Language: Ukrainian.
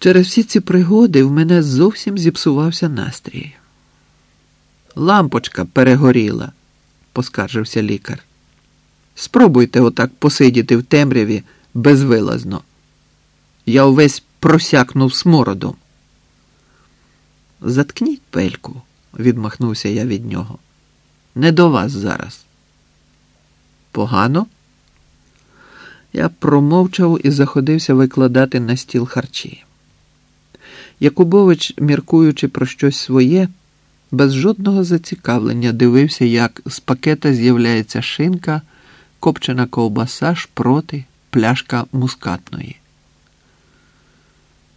Через всі ці пригоди в мене зовсім зіпсувався настрій. Лампочка перегоріла, поскаржився лікар. Спробуйте отак посидіти в темряві безвилазно. Я увесь просякнув смородом. Заткніть пельку, відмахнувся я від нього. Не до вас зараз. Погано? Я промовчав і заходився викладати на стіл харчі. Якубович, міркуючи про щось своє, без жодного зацікавлення дивився, як з пакета з'являється шинка, копчена ковбаса, шпроти, пляшка мускатної.